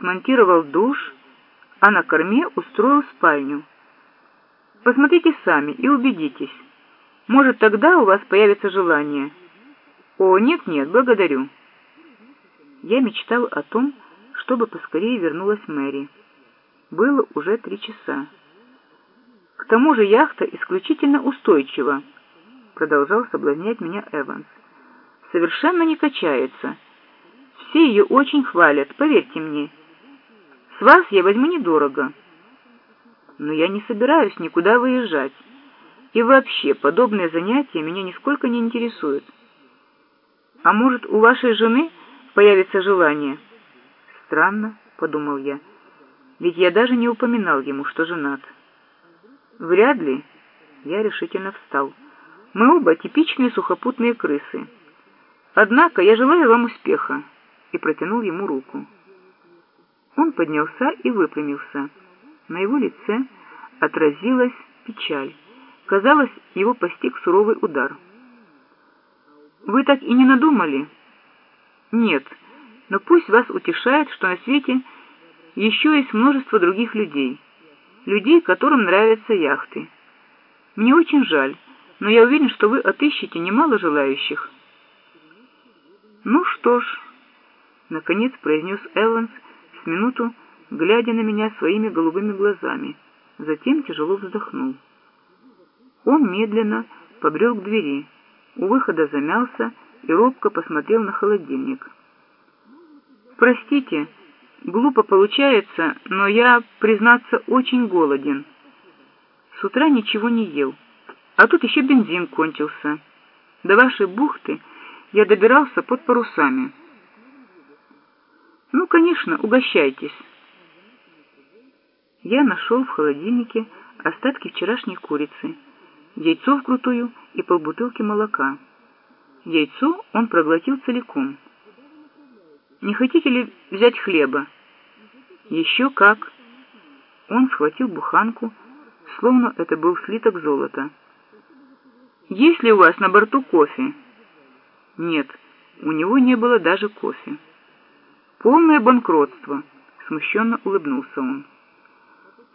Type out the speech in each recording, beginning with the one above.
смонтировал душ, а на корме устроил спальню. Посмотрите сами и убедитесь. Может, тогда у вас появится желание. О, нет-нет, благодарю. Я мечтал о том, чтобы поскорее вернулась Мэри. Было уже три часа. К тому же яхта исключительно устойчива, продолжал соблазнять меня Эванс. Совершенно не качается. Все ее очень хвалят, поверьте мне. Вас я возьму недорого. Но я не собираюсь никуда выезжать. И вообще, подобные занятия меня нисколько не интересуют. А может, у вашей жены появится желание? Странно, подумал я, ведь я даже не упоминал ему, что женат. Вряд ли. Я решительно встал. Мы оба типичные сухопутные крысы. Однако я желаю вам успеха и протянул ему руку. Он поднялся и выпрямился. На его лице отразилась печаль. Казалось, его постиг суровый удар. «Вы так и не надумали?» «Нет, но пусть вас утешает, что на свете еще есть множество других людей, людей, которым нравятся яхты. Мне очень жаль, но я уверен, что вы отыщете немало желающих». «Ну что ж», — наконец произнес Эванс, с минуту глядя на меня своими голубыми глазами, затем тяжело вздохнул. Он медленно побрел к двери, у выхода замялся и робко посмотрел на холодильник. «Простите, глупо получается, но я, признаться, очень голоден. С утра ничего не ел, а тут еще бензин кончился. До вашей бухты я добирался под парусами». «Ну, конечно, угощайтесь». Я нашел в холодильнике остатки вчерашней курицы, яйцо вкрутую и полбутылки молока. Яйцо он проглотил целиком. «Не хотите ли взять хлеба?» «Еще как!» Он схватил буханку, словно это был слиток золота. «Есть ли у вас на борту кофе?» «Нет, у него не было даже кофе». «Полное банкротство», — смущенно улыбнулся он.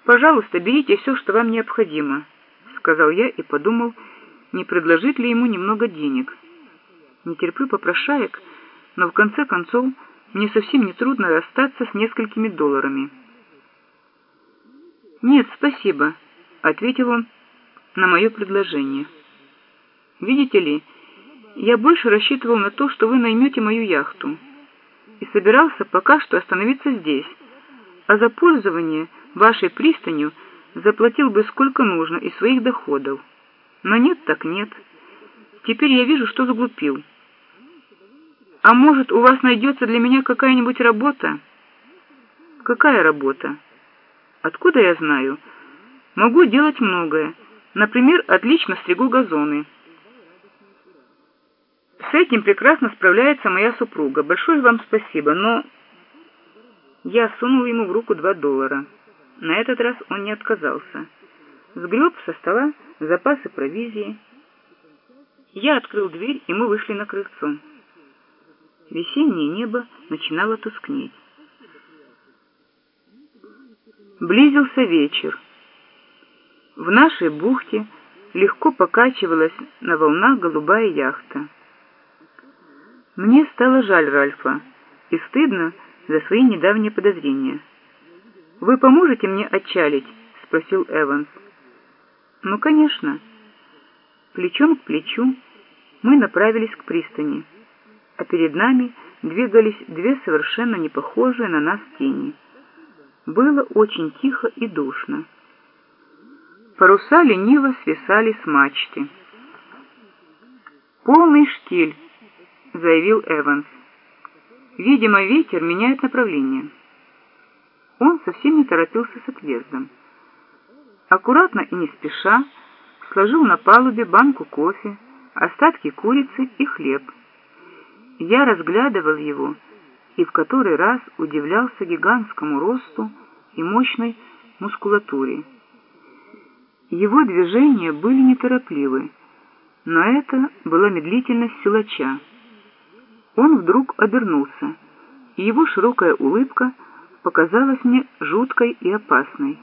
«Пожалуйста, берите все, что вам необходимо», — сказал я и подумал, не предложить ли ему немного денег. Не терплю попрошаек, но в конце концов мне совсем не трудно расстаться с несколькими долларами. «Нет, спасибо», — ответил он на мое предложение. «Видите ли, я больше рассчитывал на то, что вы наймете мою яхту» и собирался пока что остановиться здесь, а за пользование вашей пристанью заплатил бы сколько нужно из своих доходов. Но нет так нет. Теперь я вижу, что заглупил. А может, у вас найдется для меня какая-нибудь работа? Какая работа? Откуда я знаю? Могу делать многое. Например, отлично стригу газоны. С этим прекрасно справляется моя супруга. Большое вам спасибо, но... Я сунул ему в руку два доллара. На этот раз он не отказался. Сгреб со стола запасы провизии. Я открыл дверь, и мы вышли на крыльцо. Весеннее небо начинало тускнеть. Близился вечер. В нашей бухте легко покачивалась на волнах голубая яхта. Мне стало жаль Ральфа и стыдно за свои недавние подозрения. «Вы поможете мне отчалить?» — спросил Эванс. «Ну, конечно». Плечом к плечу мы направились к пристани, а перед нами двигались две совершенно не похожие на нас тени. Было очень тихо и душно. Паруса лениво свисали с мачты. Полный штиль заявил Эванс. Видимо, ветер меняет направление. Он совсем не торопился с отъездом. Аккуратно и не спеша сложил на палубе банку кофе, остатки курицы и хлеб. Я разглядывал его и в который раз удивлялся гигантскому росту и мощной мускулатуре. Его движения были неторопливы, но это была медлительность силача. Он вдруг обернулся, и его широкая улыбка показалась, мне жуткой и опасной.